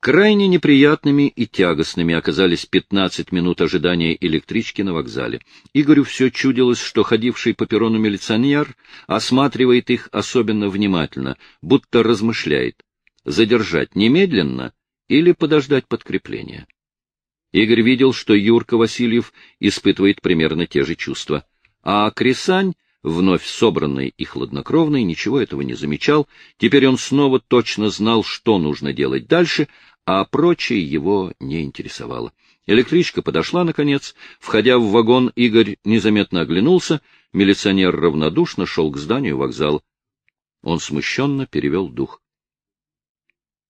Крайне неприятными и тягостными оказались 15 минут ожидания электрички на вокзале. Игорю все чудилось, что ходивший по перрону милиционер осматривает их особенно внимательно, будто размышляет, задержать немедленно или подождать подкрепления. Игорь видел, что Юрка Васильев испытывает примерно те же чувства, а Крисань вновь собранный и хладнокровный, ничего этого не замечал. Теперь он снова точно знал, что нужно делать дальше, а прочее его не интересовало. Электричка подошла, наконец. Входя в вагон, Игорь незаметно оглянулся. Милиционер равнодушно шел к зданию вокзала. Он смущенно перевел дух.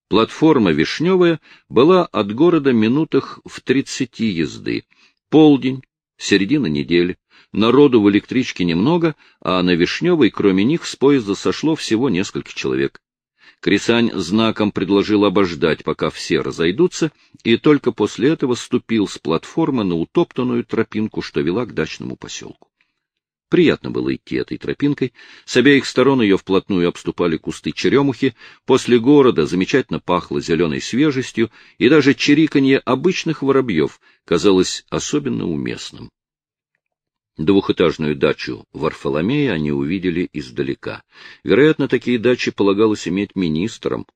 Платформа Вишневая была от города минутах в тридцати езды. Полдень, середина недели. Народу в электричке немного, а на Вишневой, кроме них, с поезда сошло всего несколько человек. Крисань знаком предложил обождать, пока все разойдутся, и только после этого ступил с платформы на утоптанную тропинку, что вела к дачному поселку. Приятно было идти этой тропинкой. С обеих сторон ее вплотную обступали кусты черемухи. После города замечательно пахло зеленой свежестью, и даже чириканье обычных воробьев казалось особенно уместным. Двухэтажную дачу Варфоломея они увидели издалека. Вероятно, такие дачи полагалось иметь министрам.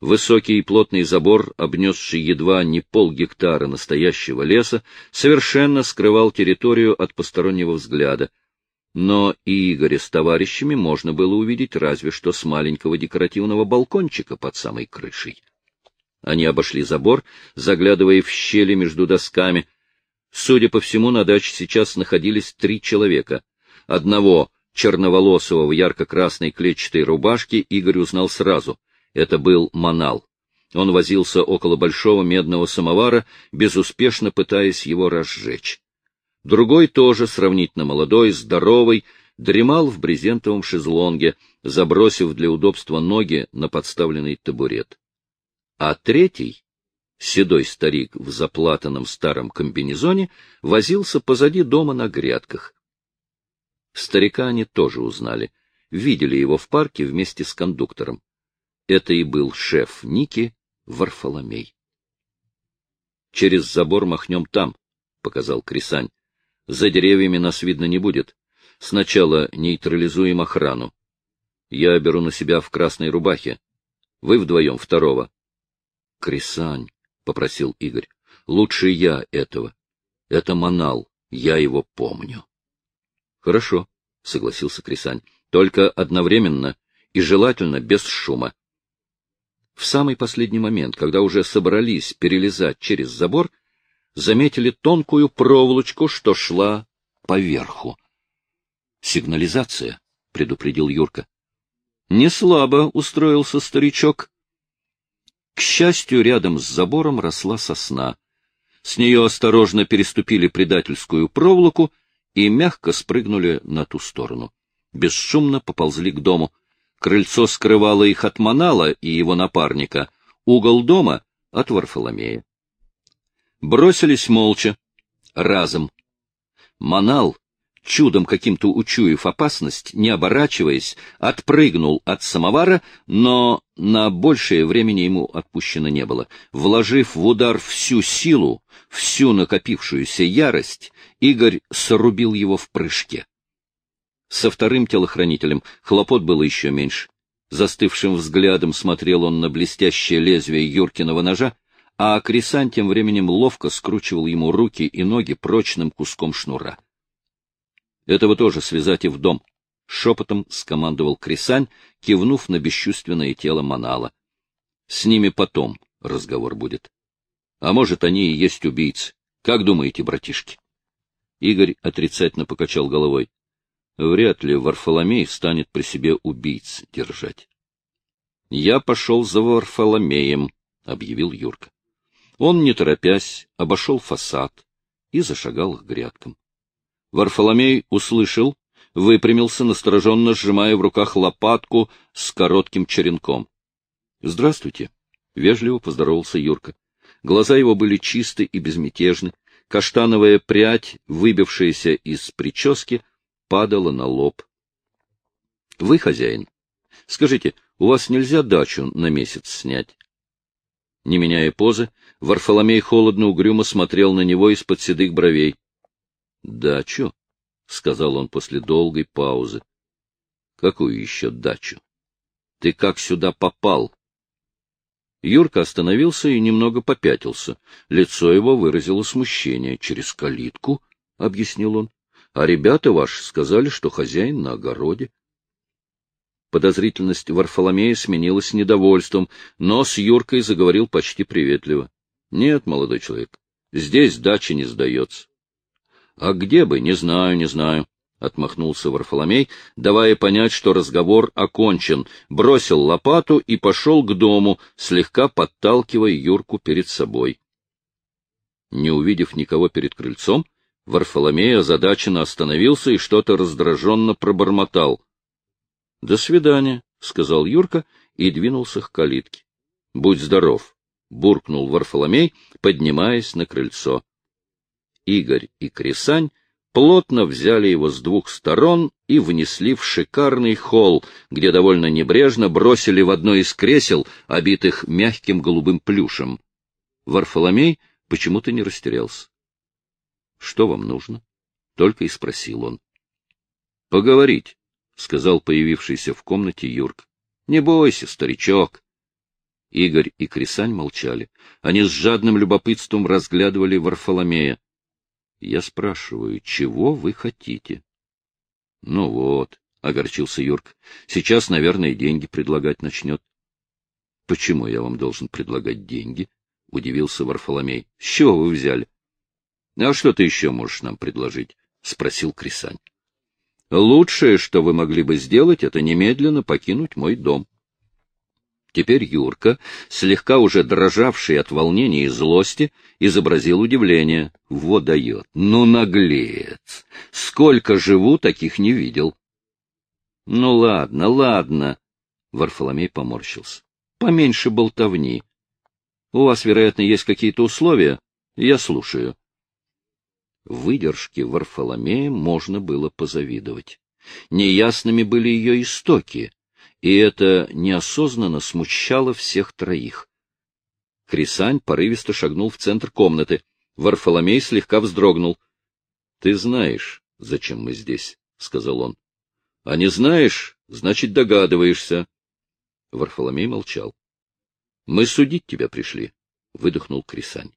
Высокий и плотный забор, обнесший едва не полгектара настоящего леса, совершенно скрывал территорию от постороннего взгляда. Но и Игоря с товарищами можно было увидеть разве что с маленького декоративного балкончика под самой крышей. Они обошли забор, заглядывая в щели между досками, Судя по всему, на даче сейчас находились три человека. Одного, черноволосого в ярко-красной клетчатой рубашке, Игорь узнал сразу. Это был Манал. Он возился около большого медного самовара, безуспешно пытаясь его разжечь. Другой тоже, сравнительно молодой, здоровый, дремал в брезентовом шезлонге, забросив для удобства ноги на подставленный табурет. А третий, Седой старик в заплатанном старом комбинезоне возился позади дома на грядках. Старика они тоже узнали, видели его в парке вместе с кондуктором. Это и был шеф Ники Варфоломей. — Через забор махнем там, — показал Крисань. — За деревьями нас видно не будет. Сначала нейтрализуем охрану. Я беру на себя в красной рубахе. Вы вдвоем второго. — Крисань, — попросил Игорь. — Лучше я этого. Это Манал, я его помню. — Хорошо, — согласился Крисань. — Только одновременно и желательно без шума. В самый последний момент, когда уже собрались перелезать через забор, заметили тонкую проволочку, что шла поверху. — Сигнализация, — предупредил Юрка. — Не слабо устроился старичок. К счастью, рядом с забором росла сосна. С нее осторожно переступили предательскую проволоку и мягко спрыгнули на ту сторону. Бесшумно поползли к дому. Крыльцо скрывало их от Манала и его напарника, угол дома — от Варфоломея. Бросились молча, разом. Манал чудом каким-то учуяв опасность, не оборачиваясь, отпрыгнул от самовара, но на большее времени ему отпущено не было. Вложив в удар всю силу, всю накопившуюся ярость, Игорь срубил его в прыжке. Со вторым телохранителем хлопот было еще меньше. Застывшим взглядом смотрел он на блестящее лезвие Юркиного ножа, а Крисан тем временем ловко скручивал ему руки и ноги прочным куском шнура. Этого тоже связать и в дом. Шепотом скомандовал Крисань, кивнув на бесчувственное тело Манала. С ними потом разговор будет. А может, они и есть убийцы. Как думаете, братишки? Игорь отрицательно покачал головой. Вряд ли Варфоломей станет при себе убийц держать. — Я пошел за Варфоломеем, — объявил Юрка. Он, не торопясь, обошел фасад и зашагал к грядкам. Варфоломей услышал, выпрямился, настороженно сжимая в руках лопатку с коротким черенком. — Здравствуйте! — вежливо поздоровался Юрка. Глаза его были чисты и безмятежны. Каштановая прядь, выбившаяся из прически, падала на лоб. — Вы хозяин. Скажите, у вас нельзя дачу на месяц снять? Не меняя позы, Варфоломей холодно угрюмо смотрел на него из-под седых бровей. — Дачу? — сказал он после долгой паузы. — Какую еще дачу? Ты как сюда попал? Юрка остановился и немного попятился. Лицо его выразило смущение. — Через калитку? — объяснил он. — А ребята ваши сказали, что хозяин на огороде. Подозрительность Варфоломея сменилась недовольством, но с Юркой заговорил почти приветливо. — Нет, молодой человек, здесь дача не сдается. — А где бы, не знаю, не знаю, — отмахнулся Варфоломей, давая понять, что разговор окончен, бросил лопату и пошел к дому, слегка подталкивая Юрку перед собой. Не увидев никого перед крыльцом, Варфоломей озадаченно остановился и что-то раздраженно пробормотал —— До свидания, — сказал Юрка и двинулся к калитке. — Будь здоров, — буркнул Варфоломей, поднимаясь на крыльцо. Игорь и Крисань плотно взяли его с двух сторон и внесли в шикарный холл, где довольно небрежно бросили в одно из кресел, обитых мягким голубым плюшем. Варфоломей почему-то не растерялся. — Что вам нужно? — только и спросил он. — Поговорить. — сказал появившийся в комнате Юрк. — Не бойся, старичок. Игорь и Крисань молчали. Они с жадным любопытством разглядывали Варфоломея. — Я спрашиваю, чего вы хотите? — Ну вот, — огорчился Юрк, — сейчас, наверное, деньги предлагать начнет. — Почему я вам должен предлагать деньги? — удивился Варфоломей. — С чего вы взяли? — А что ты еще можешь нам предложить? — спросил Крисань. Лучшее, что вы могли бы сделать, это немедленно покинуть мой дом. Теперь Юрка, слегка уже дрожавший от волнения и злости, изобразил удивление. Вот дает! Ну, наглец! Сколько живу, таких не видел. — Ну, ладно, ладно, — Варфоломей поморщился. — Поменьше болтовни. У вас, вероятно, есть какие-то условия? Я слушаю. — Выдержке Варфоломея можно было позавидовать. Неясными были ее истоки, и это неосознанно смущало всех троих. Крисань порывисто шагнул в центр комнаты. Варфоломей слегка вздрогнул. — Ты знаешь, зачем мы здесь, — сказал он. — А не знаешь, значит, догадываешься. Варфоломей молчал. — Мы судить тебя пришли, — выдохнул Крисань.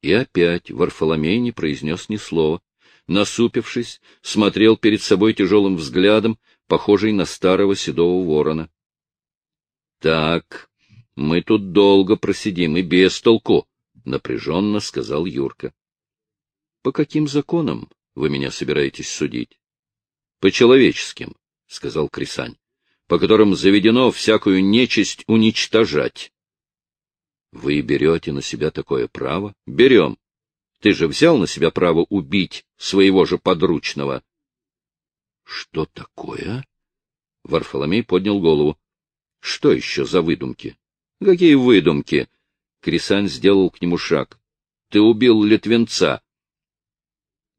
И опять Варфоломей не произнес ни слова. Насупившись, смотрел перед собой тяжелым взглядом, похожий на старого седого ворона. — Так, мы тут долго просидим и без толку, — напряженно сказал Юрка. — По каким законам вы меня собираетесь судить? — По человеческим, — сказал Крисань, — по которым заведено всякую нечисть уничтожать. Вы берете на себя такое право? Берем. Ты же взял на себя право убить своего же подручного. Что такое? Варфоломей поднял голову. Что еще за выдумки? Какие выдумки? Крисань сделал к нему шаг. Ты убил литвенца.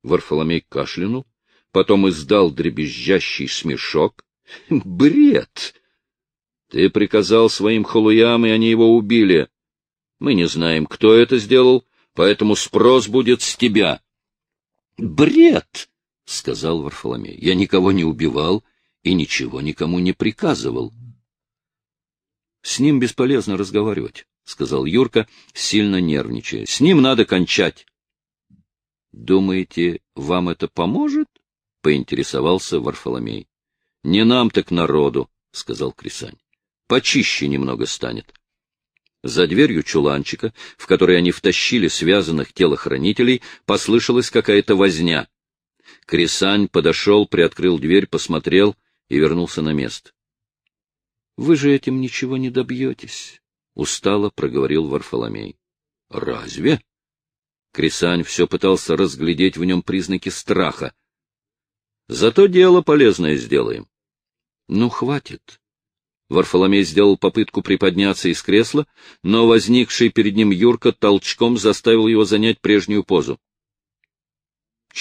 Варфоломей кашлянул, потом издал дребезжащий смешок. Бред! Ты приказал своим халуям, и они его убили. Мы не знаем, кто это сделал, поэтому спрос будет с тебя. — Бред! — сказал Варфоломей. — Я никого не убивал и ничего никому не приказывал. — С ним бесполезно разговаривать, — сказал Юрка, сильно нервничая. — С ним надо кончать. — Думаете, вам это поможет? — поинтересовался Варфоломей. — Не нам, так народу, — сказал Крисань. — Почище немного станет. За дверью чуланчика, в который они втащили связанных телохранителей, послышалась какая-то возня. Крисань подошел, приоткрыл дверь, посмотрел и вернулся на место. — Вы же этим ничего не добьетесь, — устало проговорил Варфоломей. — Разве? Крисань все пытался разглядеть в нем признаки страха. — Зато дело полезное сделаем. — Ну, хватит, Варфоломей сделал попытку приподняться из кресла, но возникший перед ним Юрка толчком заставил его занять прежнюю позу. —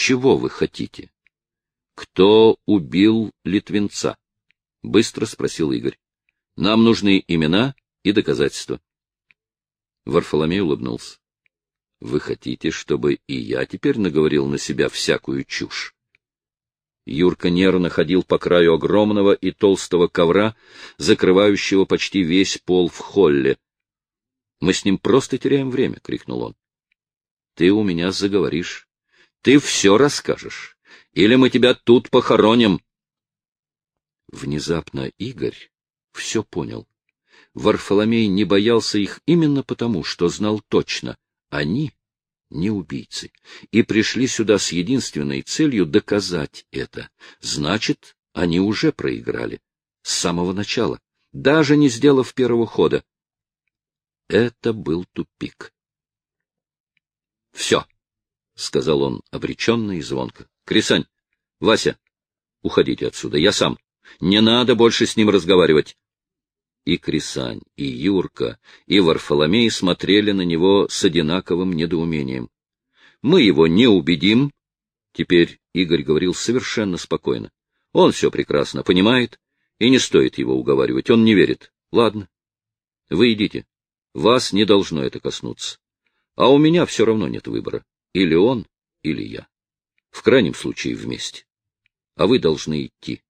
Чего вы хотите? — Кто убил Литвинца? — быстро спросил Игорь. — Нам нужны имена и доказательства. Варфоломей улыбнулся. — Вы хотите, чтобы и я теперь наговорил на себя всякую чушь? Юрка нервно ходил по краю огромного и толстого ковра, закрывающего почти весь пол в холле. — Мы с ним просто теряем время, — крикнул он. — Ты у меня заговоришь. Ты все расскажешь. Или мы тебя тут похороним. Внезапно Игорь все понял. Варфоломей не боялся их именно потому, что знал точно — они не убийцы, и пришли сюда с единственной целью доказать это. Значит, они уже проиграли. С самого начала, даже не сделав первого хода. Это был тупик. — Все, — сказал он обреченно и звонко. — Крисань, Вася, уходите отсюда, я сам. Не надо больше с ним разговаривать. И Крисань, и Юрка, и Варфоломей смотрели на него с одинаковым недоумением. Мы его не убедим. Теперь Игорь говорил совершенно спокойно. Он все прекрасно понимает, и не стоит его уговаривать, он не верит. Ладно, вы идите. Вас не должно это коснуться. А у меня все равно нет выбора. Или он, или я. В крайнем случае вместе. А вы должны идти.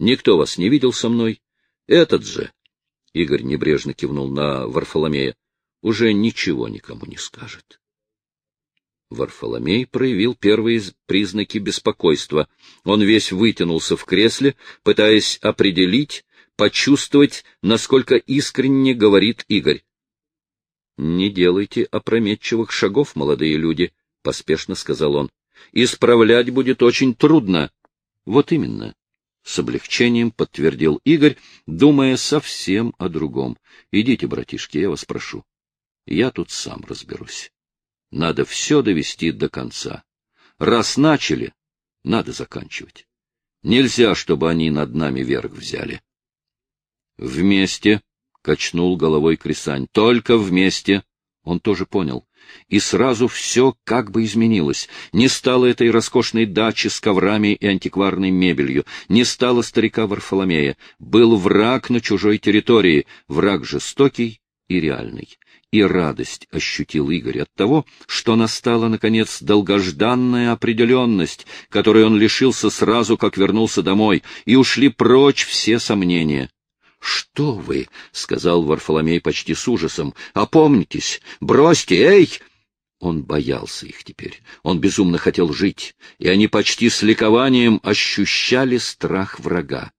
Никто вас не видел со мной. Этот же, Игорь небрежно кивнул на Варфоломея, уже ничего никому не скажет. Варфоломей проявил первые признаки беспокойства. Он весь вытянулся в кресле, пытаясь определить, почувствовать, насколько искренне говорит Игорь. — Не делайте опрометчивых шагов, молодые люди, — поспешно сказал он. — Исправлять будет очень трудно. — Вот именно. С облегчением подтвердил Игорь, думая совсем о другом. — Идите, братишки, я вас прошу. Я тут сам разберусь. Надо все довести до конца. Раз начали, надо заканчивать. Нельзя, чтобы они над нами верх взяли. — Вместе, — качнул головой Крисань, — только вместе. Он тоже понял. И сразу все как бы изменилось. Не стало этой роскошной дачи с коврами и антикварной мебелью, не стало старика Варфоломея. Был враг на чужой территории, враг жестокий и реальный. И радость ощутил Игорь от того, что настала, наконец, долгожданная определенность, которой он лишился сразу, как вернулся домой, и ушли прочь все сомнения. — Что вы? — сказал Варфоломей почти с ужасом. — Опомнитесь! Бросьте! Эй! Он боялся их теперь. Он безумно хотел жить, и они почти с ликованием ощущали страх врага.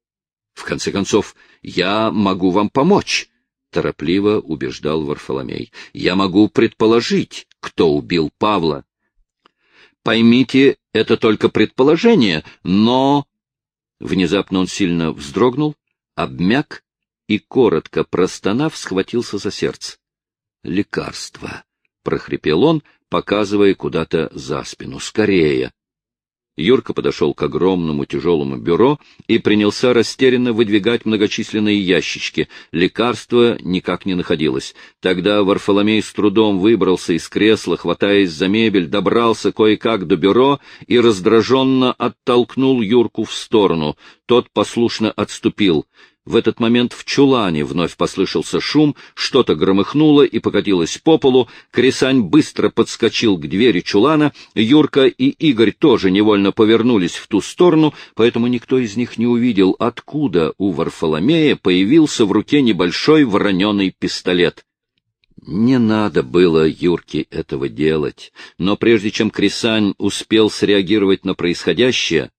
— В конце концов, я могу вам помочь, — торопливо убеждал Варфоломей. — Я могу предположить, кто убил Павла. Поймите, это только предположение, но... Внезапно он сильно вздрогнул, обмяк и, коротко простонав, схватился за сердце. «Лекарство!» — прохрипел он, показывая куда-то за спину. «Скорее!» Юрка подошел к огромному тяжелому бюро и принялся растерянно выдвигать многочисленные ящички. Лекарства никак не находилось. Тогда Варфоломей с трудом выбрался из кресла, хватаясь за мебель, добрался кое-как до бюро и раздраженно оттолкнул Юрку в сторону. Тот послушно отступил. В этот момент в чулане вновь послышался шум, что-то громыхнуло и покатилось по полу. Крисань быстро подскочил к двери чулана. Юрка и Игорь тоже невольно повернулись в ту сторону, поэтому никто из них не увидел, откуда у Варфоломея появился в руке небольшой вороненый пистолет. Не надо было Юрке этого делать, но прежде чем Крисань успел среагировать на происходящее,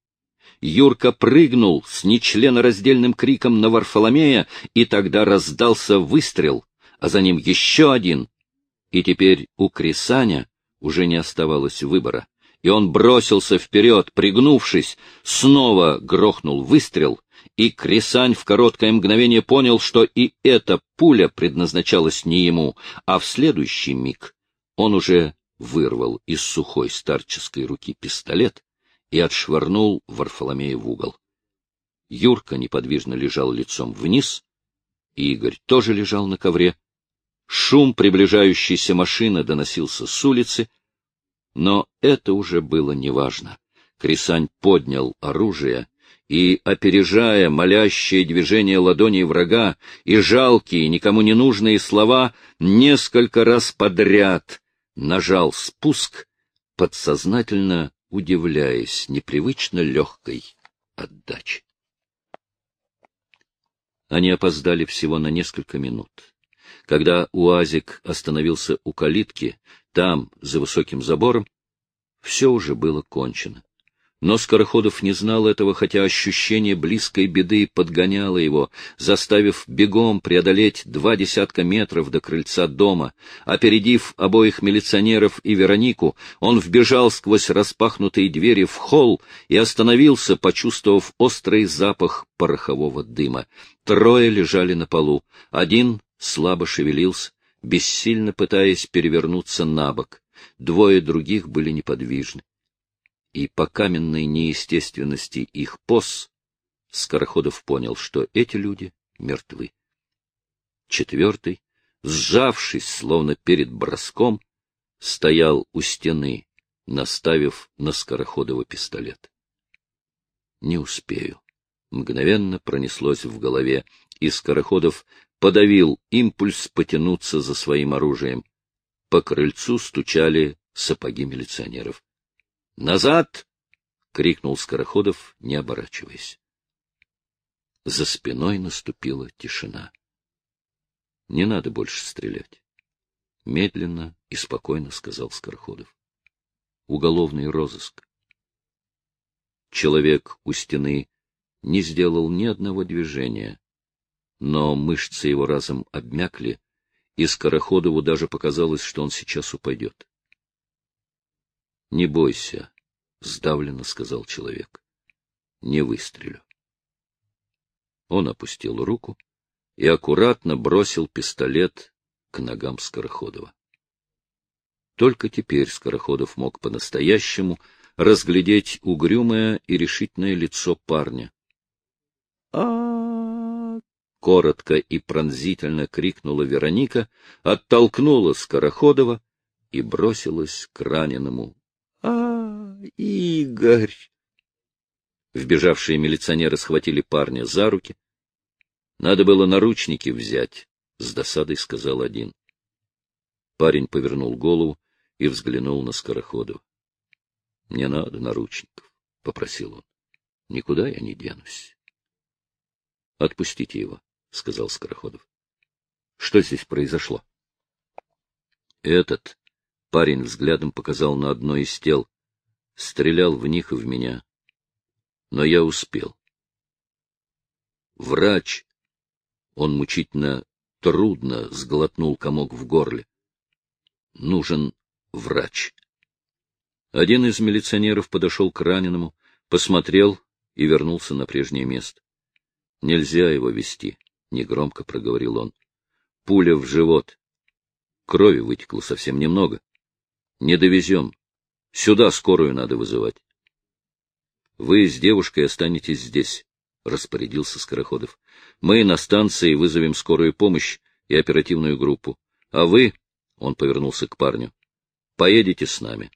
Юрка прыгнул с нечленораздельным криком на Варфоломея, и тогда раздался выстрел, а за ним еще один. И теперь у Крисаня уже не оставалось выбора, и он бросился вперед, пригнувшись, снова грохнул выстрел, и Крисань в короткое мгновение понял, что и эта пуля предназначалась не ему, а в следующий миг он уже вырвал из сухой старческой руки пистолет и отшвырнул Варфоломея в угол. Юрка неподвижно лежал лицом вниз, Игорь тоже лежал на ковре. Шум приближающейся машины доносился с улицы, но это уже было неважно. Крисань поднял оружие и, опережая молящее движение ладоней врага и жалкие, никому не нужные слова, несколько раз подряд нажал спуск, подсознательно удивляясь непривычно легкой отдаче. Они опоздали всего на несколько минут. Когда УАЗик остановился у калитки, там, за высоким забором, все уже было кончено. Но Скороходов не знал этого, хотя ощущение близкой беды подгоняло его, заставив бегом преодолеть два десятка метров до крыльца дома. Опередив обоих милиционеров и Веронику, он вбежал сквозь распахнутые двери в холл и остановился, почувствовав острый запах порохового дыма. Трое лежали на полу. Один слабо шевелился, бессильно пытаясь перевернуться на бок. Двое других были неподвижны и по каменной неестественности их поз Скороходов понял, что эти люди мертвы. Четвертый, сжавшись, словно перед броском, стоял у стены, наставив на Скороходова пистолет. «Не успею». Мгновенно пронеслось в голове, и Скороходов подавил импульс потянуться за своим оружием. По крыльцу стучали сапоги милиционеров. «Назад!» — крикнул Скороходов, не оборачиваясь. За спиной наступила тишина. «Не надо больше стрелять», — медленно и спокойно сказал Скороходов. «Уголовный розыск». Человек у стены не сделал ни одного движения, но мышцы его разом обмякли, и Скороходову даже показалось, что он сейчас упадет. — Не бойся, — сдавленно сказал человек. — Не выстрелю. Он опустил руку и аккуратно бросил пистолет к ногам Скороходова. Только теперь Скороходов мог по-настоящему разглядеть угрюмое и решительное лицо парня. а коротко и пронзительно крикнула Вероника, оттолкнула Скороходова и бросилась к раненому а, Игорь! Вбежавшие милиционеры схватили парня за руки. Надо было наручники взять, — с досадой сказал один. Парень повернул голову и взглянул на Скороходова. — Не надо наручников, — попросил он. — Никуда я не денусь. — Отпустите его, — сказал Скороходов. — Что здесь произошло? — Этот Парень взглядом показал на одно из тел. Стрелял в них и в меня. Но я успел. Врач. Он мучительно, трудно сглотнул комок в горле. Нужен врач. Один из милиционеров подошел к раненому, посмотрел и вернулся на прежнее место. — Нельзя его вести, — негромко проговорил он. — Пуля в живот. Крови вытекло совсем немного. Не довезем. Сюда скорую надо вызывать. Вы с девушкой останетесь здесь, — распорядился Скороходов. Мы на станции вызовем скорую помощь и оперативную группу. А вы, — он повернулся к парню, — поедете с нами.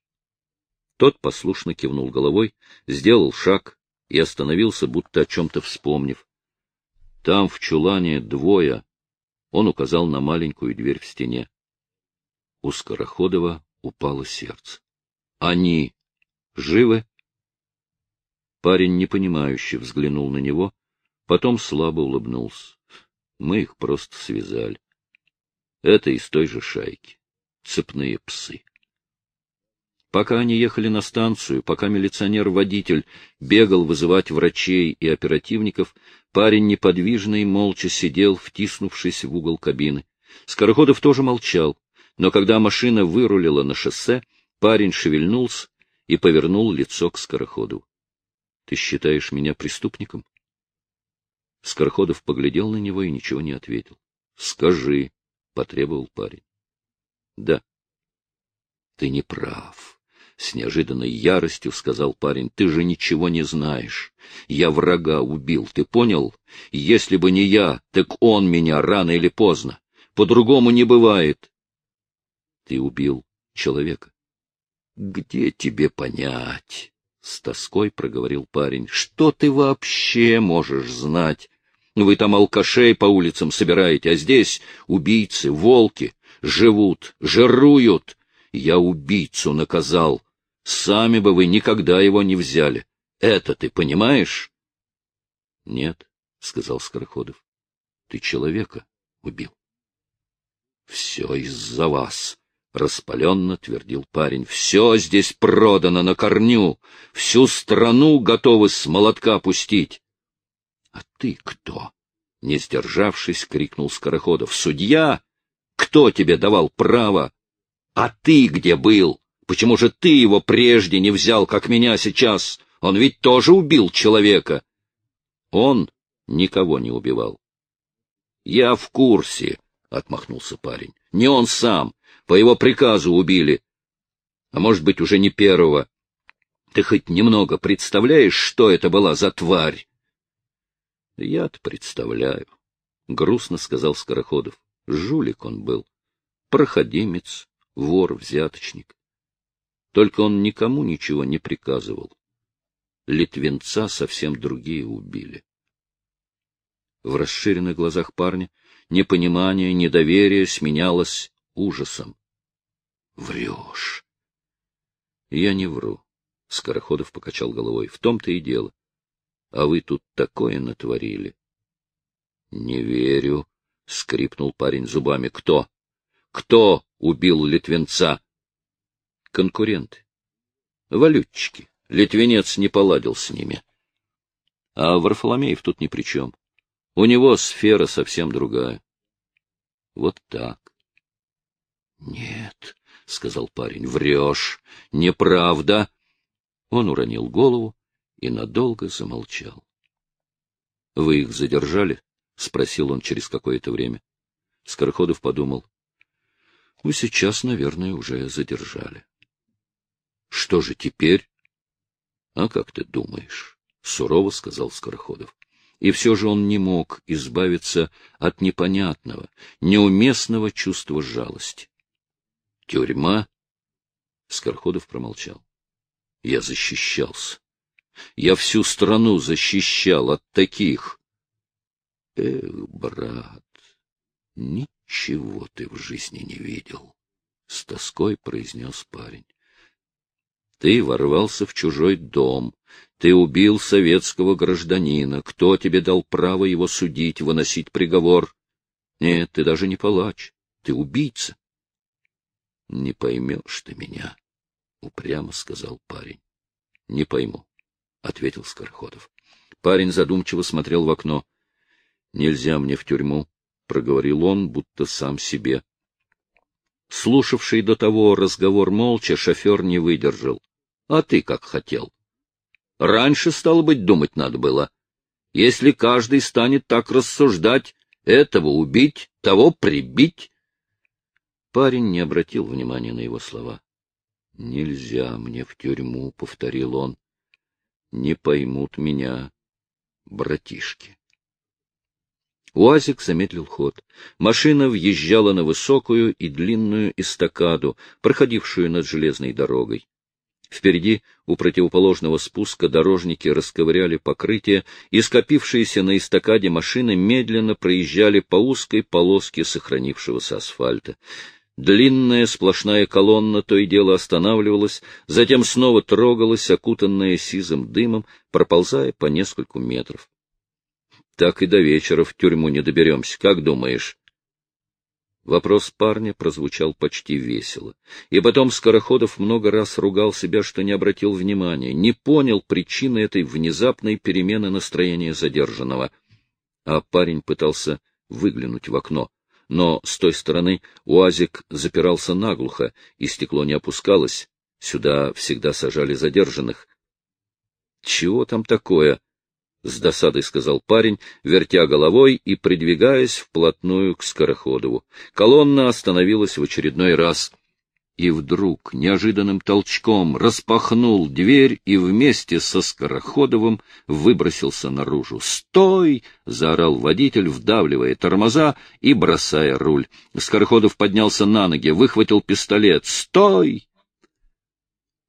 Тот послушно кивнул головой, сделал шаг и остановился, будто о чем-то вспомнив. Там, в чулане, двое. Он указал на маленькую дверь в стене. У Скороходова упало сердце. Они живы? Парень непонимающе взглянул на него, потом слабо улыбнулся. Мы их просто связали. Это из той же шайки. Цепные псы. Пока они ехали на станцию, пока милиционер-водитель бегал вызывать врачей и оперативников, парень неподвижно и молча сидел, втиснувшись в угол кабины. Скороходов тоже молчал, но когда машина вырулила на шоссе, парень шевельнулся и повернул лицо к Скороходу. — Ты считаешь меня преступником? Скороходов поглядел на него и ничего не ответил. — Скажи, — потребовал парень. — Да. — Ты не прав. — с неожиданной яростью сказал парень. — Ты же ничего не знаешь. Я врага убил, ты понял? Если бы не я, так он меня рано или поздно. По-другому не бывает. Ты убил человека. — Где тебе понять? С тоской проговорил парень. — Что ты вообще можешь знать? Вы там алкашей по улицам собираете, а здесь убийцы, волки, живут, жируют. Я убийцу наказал. Сами бы вы никогда его не взяли. Это ты понимаешь? — Нет, — сказал Скороходов. — Ты человека убил. — Все из-за вас, — распаленно твердил парень. — Все здесь продано на корню. Всю страну готовы с молотка пустить. — А ты кто? — не сдержавшись, крикнул Скороходов. — Судья? Кто тебе давал право? А ты где был? Почему же ты его прежде не взял, как меня сейчас? Он ведь тоже убил человека. Он никого не убивал. — Я в курсе, — отмахнулся парень. — Не он сам. По его приказу убили. А может быть, уже не первого. Ты хоть немного представляешь, что это была за тварь? — Я-то представляю, — грустно сказал Скороходов. Жулик он был. Проходимец, вор-взяточник. Только он никому ничего не приказывал. Литвинца совсем другие убили. В расширенных глазах парня непонимание, недоверие сменялось ужасом. — Врешь. — Я не вру. Скороходов покачал головой. — В том-то и дело. А вы тут такое натворили. — Не верю, — скрипнул парень зубами. — Кто? Кто убил Литвинца? — Конкуренты. Валютчики. Литвинец не поладил с ними. А Варфоломеев тут ни при чем. У него сфера совсем другая. Вот так. — Нет, — сказал парень, — врешь. Неправда. Он уронил голову и надолго замолчал. — Вы их задержали? — спросил он через какое-то время. Скороходов подумал. — Ну, сейчас, наверное, уже задержали. — Что же теперь? — А как ты думаешь? — сурово сказал Скороходов и все же он не мог избавиться от непонятного, неуместного чувства жалости. Тюрьма? Скорходов промолчал. Я защищался. Я всю страну защищал от таких. Эх, брат, ничего ты в жизни не видел, — с тоской произнес парень. Ты ворвался в чужой дом, ты убил советского гражданина. Кто тебе дал право его судить, выносить приговор? Нет, ты даже не палач. Ты убийца. — Не поймешь ты меня, — упрямо сказал парень. — Не пойму, — ответил Скороходов. Парень задумчиво смотрел в окно. — Нельзя мне в тюрьму, — проговорил он, будто сам себе. Слушавший до того разговор молча, шофер не выдержал. — А ты как хотел? Раньше, стало быть, думать надо было. Если каждый станет так рассуждать, этого убить, того прибить. Парень не обратил внимания на его слова. — Нельзя мне в тюрьму, — повторил он. — Не поймут меня, братишки. УАЗик замедлил ход. Машина въезжала на высокую и длинную эстакаду, проходившую над железной дорогой. Впереди, у противоположного спуска, дорожники расковыряли покрытие, и скопившиеся на эстакаде машины медленно проезжали по узкой полоске сохранившегося асфальта. Длинная сплошная колонна то и дело останавливалась, затем снова трогалась, окутанная сизым дымом, проползая по нескольку метров. — Так и до вечера в тюрьму не доберемся, как думаешь? Вопрос парня прозвучал почти весело. И потом Скороходов много раз ругал себя, что не обратил внимания, не понял причины этой внезапной перемены настроения задержанного. А парень пытался выглянуть в окно. Но с той стороны УАЗик запирался наглухо, и стекло не опускалось. Сюда всегда сажали задержанных. Чего там такое? — с досадой сказал парень, вертя головой и придвигаясь вплотную к Скороходову. Колонна остановилась в очередной раз. И вдруг неожиданным толчком распахнул дверь и вместе со Скороходовым выбросился наружу. «Стой!» — заорал водитель, вдавливая тормоза и бросая руль. Скороходов поднялся на ноги, выхватил пистолет. «Стой!»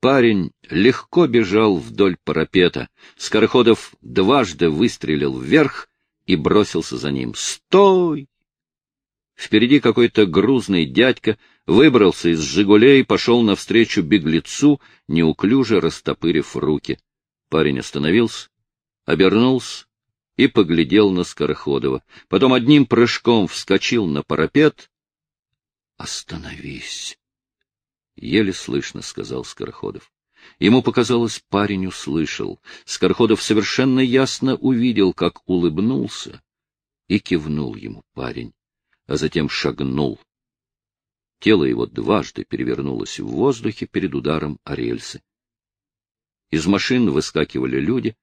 Парень легко бежал вдоль парапета. Скороходов дважды выстрелил вверх и бросился за ним. «Стой!» Впереди какой-то грузный дядька выбрался из «Жигулей» пошел навстречу беглецу, неуклюже растопырив руки. Парень остановился, обернулся и поглядел на Скороходова. Потом одним прыжком вскочил на парапет. — Остановись! — еле слышно сказал Скороходов. Ему показалось, парень услышал. Скороходов совершенно ясно увидел, как улыбнулся, и кивнул ему парень, а затем шагнул. Тело его дважды перевернулось в воздухе перед ударом о рельсы. Из машин выскакивали люди,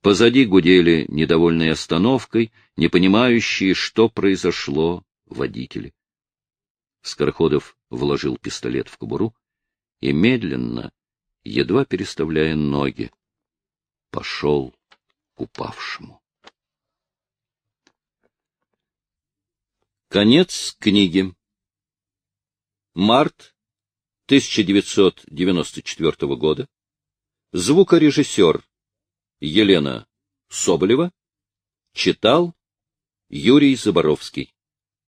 позади гудели недовольной остановкой, не понимающие, что произошло, водители. Скороходов вложил пистолет в кобуру и медленно, едва переставляя ноги, пошел к упавшему. Конец книги. Март 1994 года. Звукорежиссер Елена Соболева читал Юрий Заборовский.